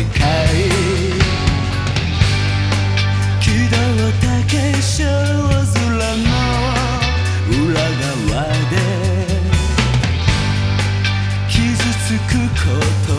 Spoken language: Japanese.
りかい軌道だけ小空の裏側で傷つくこと